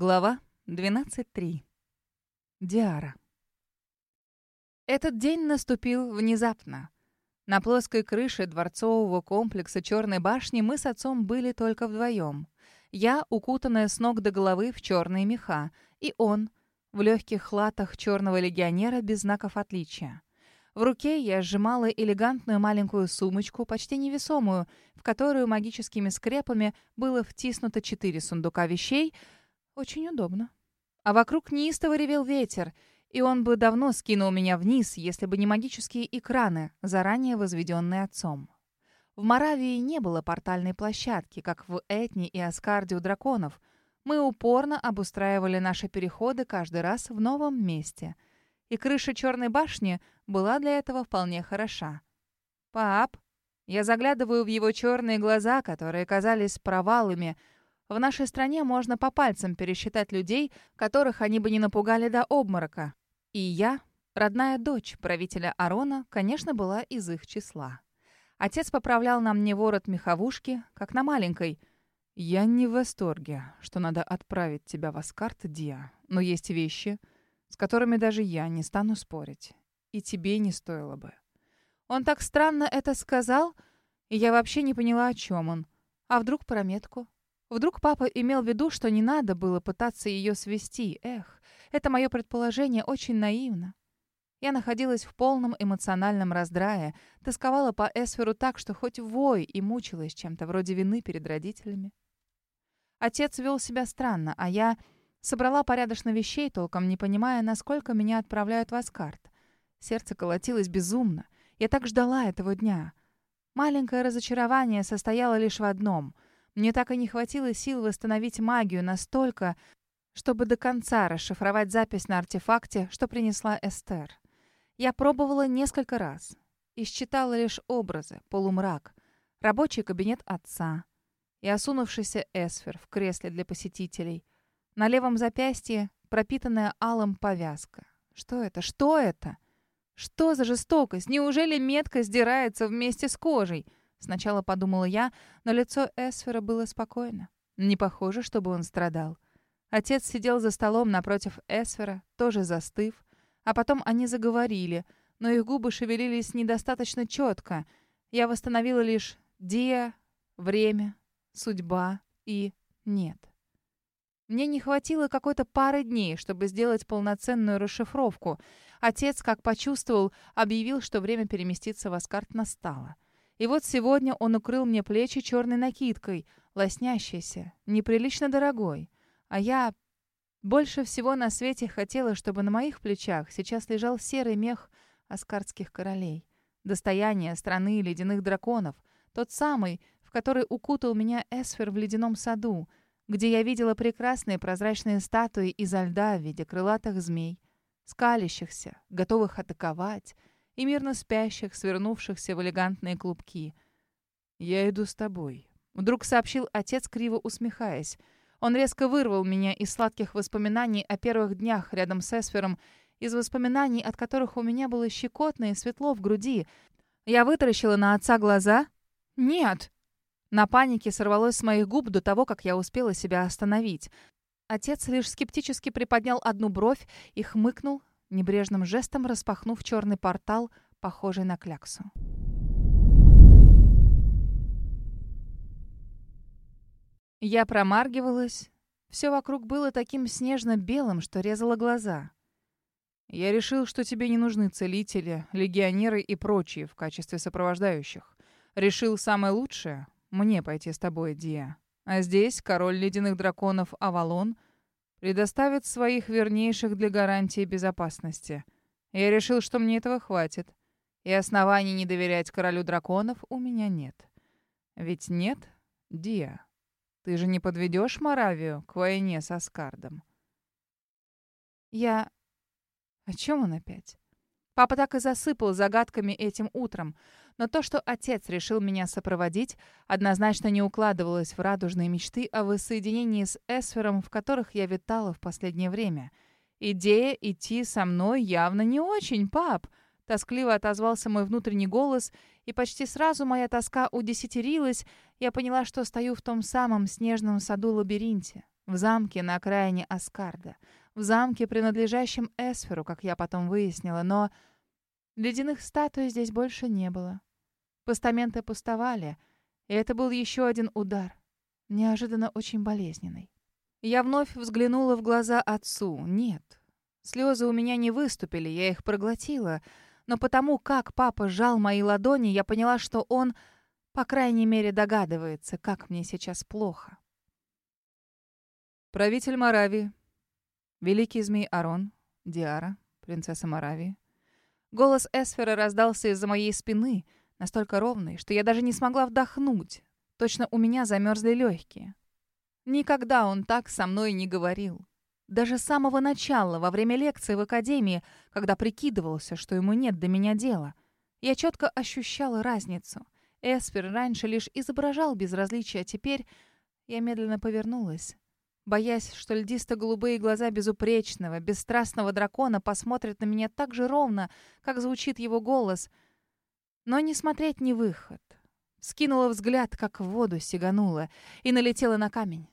Глава 12.3. Диара. Этот день наступил внезапно. На плоской крыше дворцового комплекса Черной башни мы с отцом были только вдвоем. Я, укутанная с ног до головы в черные меха, и он, в легких латах черного легионера без знаков отличия. В руке я сжимала элегантную маленькую сумочку, почти невесомую, в которую магическими скрепами было втиснуто четыре сундука вещей — очень удобно. А вокруг неистово ревел ветер, и он бы давно скинул меня вниз, если бы не магические экраны, заранее возведенные отцом. В Моравии не было портальной площадки, как в Этне и Аскарде у драконов. Мы упорно обустраивали наши переходы каждый раз в новом месте. И крыша Черной башни была для этого вполне хороша. «Пап!» Я заглядываю в его черные глаза, которые казались провалами — в нашей стране можно по пальцам пересчитать людей, которых они бы не напугали до обморока. И я, родная дочь правителя Арона, конечно, была из их числа. Отец поправлял на мне ворот меховушки, как на маленькой. «Я не в восторге, что надо отправить тебя в Аскарт, Диа, но есть вещи, с которыми даже я не стану спорить. И тебе не стоило бы». Он так странно это сказал, и я вообще не поняла, о чем он. А вдруг про метку? Вдруг папа имел в виду, что не надо было пытаться ее свести. Эх, это мое предположение очень наивно. Я находилась в полном эмоциональном раздрае, тосковала по Эсферу так, что хоть вой и мучилась чем-то вроде вины перед родителями. Отец вел себя странно, а я собрала порядочно вещей, толком не понимая, насколько меня отправляют в Аскарт. Сердце колотилось безумно. Я так ждала этого дня. Маленькое разочарование состояло лишь в одном — мне так и не хватило сил восстановить магию настолько, чтобы до конца расшифровать запись на артефакте, что принесла Эстер. Я пробовала несколько раз и считала лишь образы, полумрак, рабочий кабинет отца и осунувшийся Эсфер в кресле для посетителей. На левом запястье пропитанная алым повязка. Что это? Что это? Что за жестокость? Неужели метка сдирается вместе с кожей? Сначала подумала я, но лицо Эсфера было спокойно. Не похоже, чтобы он страдал. Отец сидел за столом напротив Эсфера, тоже застыв. А потом они заговорили, но их губы шевелились недостаточно четко. Я восстановила лишь «диа», «время», «судьба» и «нет». Мне не хватило какой-то пары дней, чтобы сделать полноценную расшифровку. Отец, как почувствовал, объявил, что время переместиться в Аскарт настало. И вот сегодня он укрыл мне плечи черной накидкой, лоснящейся, неприлично дорогой. А я больше всего на свете хотела, чтобы на моих плечах сейчас лежал серый мех аскардских королей. Достояние страны ледяных драконов. Тот самый, в который укутал меня Эсфер в ледяном саду, где я видела прекрасные прозрачные статуи изо льда в виде крылатых змей, скалящихся, готовых атаковать, и мирно спящих, свернувшихся в элегантные клубки. «Я иду с тобой», — вдруг сообщил отец, криво усмехаясь. Он резко вырвал меня из сладких воспоминаний о первых днях рядом с Эсфером, из воспоминаний, от которых у меня было щекотно и светло в груди. Я вытаращила на отца глаза. «Нет!» На панике сорвалось с моих губ до того, как я успела себя остановить. Отец лишь скептически приподнял одну бровь и хмыкнул, небрежным жестом распахнув черный портал, похожий на кляксу. Я промаргивалась. Все вокруг было таким снежно-белым, что резало глаза. Я решил, что тебе не нужны целители, легионеры и прочие в качестве сопровождающих. Решил самое лучшее — мне пойти с тобой, Диа. А здесь король ледяных драконов Авалон — предоставит своих вернейших для гарантии безопасности. Я решил, что мне этого хватит. И оснований не доверять королю драконов у меня нет. Ведь нет, Диа? Ты же не подведешь Моравию к войне со Скардом? Я... О чем он опять? Папа так и засыпал загадками этим утром. Но то, что отец решил меня сопроводить, однозначно не укладывалось в радужные мечты о воссоединении с Эсфером, в которых я витала в последнее время. «Идея идти со мной явно не очень, пап!» Тоскливо отозвался мой внутренний голос, и почти сразу моя тоска удесятерилась. Я поняла, что стою в том самом снежном саду-лабиринте. В замке на окраине Аскарда. В замке, принадлежащем Эсферу, как я потом выяснила, но ледяных статуй здесь больше не было. Постаменты пустовали, и это был еще один удар, неожиданно очень болезненный. Я вновь взглянула в глаза отцу. Нет, слезы у меня не выступили, я их проглотила, но потому, как папа сжал мои ладони, я поняла, что он, по крайней мере, догадывается, как мне сейчас плохо. Правитель Моравии. Великий змей Арон. Диара. Принцесса Моравии. Голос Эсфера раздался из-за моей спины, настолько ровный, что я даже не смогла вдохнуть. Точно у меня замерзли легкие. Никогда он так со мной не говорил. Даже с самого начала, во время лекции в академии, когда прикидывался, что ему нет до меня дела, я четко ощущала разницу. Эспер раньше лишь изображал безразличие, а теперь я медленно повернулась боясь, что льдисто-голубые глаза безупречного, бесстрастного дракона посмотрят на меня так же ровно, как звучит его голос. Но не смотреть не выход. Скинула взгляд, как в воду сиганула, и налетела на камень.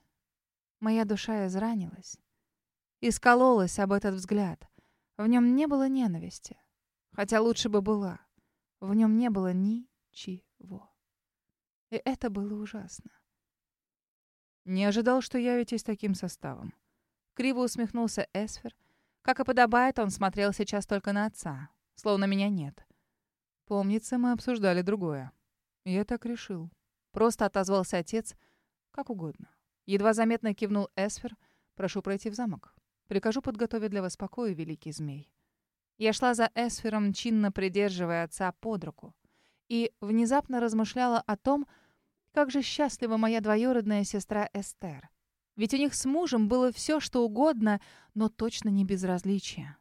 Моя душа изранилась. Искололась об этот взгляд. В нем не было ненависти. Хотя лучше бы была. В нем не было ничего. И это было ужасно. Не ожидал, что явитесь таким составом. Криво усмехнулся Эсфер. Как и подобает, он смотрел сейчас только на отца, словно меня нет. Помнится, мы обсуждали другое. Я так решил. Просто отозвался отец, как угодно. Едва заметно кивнул Эсфер. Прошу пройти в замок. Прикажу подготовить для вас покои, великий змей. Я шла за Эсфером, чинно придерживая отца под руку. И внезапно размышляла о том, как же счастлива моя двоюродная сестра Эстер. Ведь у них с мужем было все, что угодно, но точно не безразличие.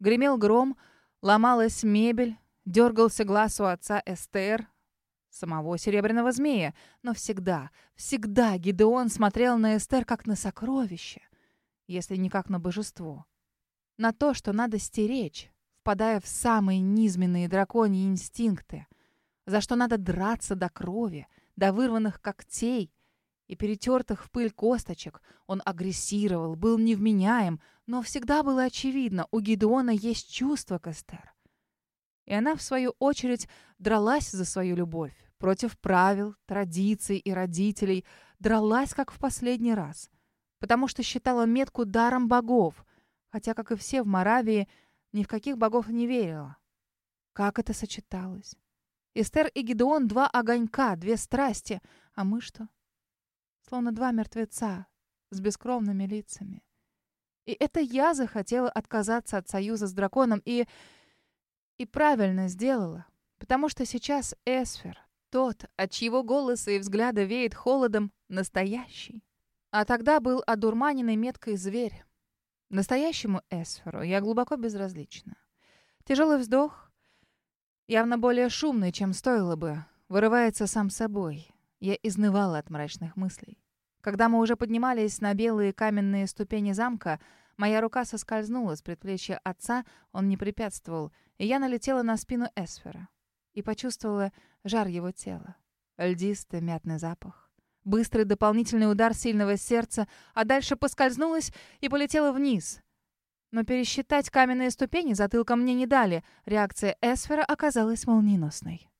Гремел гром, ломалась мебель, дергался глаз у отца Эстер, самого серебряного змея. Но всегда, всегда Гидеон смотрел на Эстер как на сокровище, если не как на божество. На то, что надо стеречь, впадая в самые низменные драконьи инстинкты, за что надо драться до крови — до вырванных когтей и перетертых в пыль косточек. Он агрессировал, был невменяем, но всегда было очевидно, у Гидеона есть чувство к Эстер. И она, в свою очередь, дралась за свою любовь, против правил, традиций и родителей, дралась, как в последний раз, потому что считала метку даром богов, хотя, как и все в Моравии, ни в каких богов не верила. Как это сочеталось? Эстер и Гидеон — два огонька, две страсти. А мы что? Словно два мертвеца с бескровными лицами. И это я захотела отказаться от союза с драконом и... И правильно сделала. Потому что сейчас Эсфер, тот, от чьего голоса и взгляда веет холодом, настоящий. А тогда был одурманенный меткой зверь. Настоящему Эсферу я глубоко безразлична. Тяжелый вздох, Явно более шумный, чем стоило бы. Вырывается сам собой. Я изнывала от мрачных мыслей. Когда мы уже поднимались на белые каменные ступени замка, моя рука соскользнула с предплечья отца, он не препятствовал, и я налетела на спину Эсфера. И почувствовала жар его тела. Льдистый мятный запах. Быстрый дополнительный удар сильного сердца, а дальше поскользнулась и полетела вниз — но пересчитать каменные ступени затылком мне не дали. Реакция Эсфера оказалась молниеносной.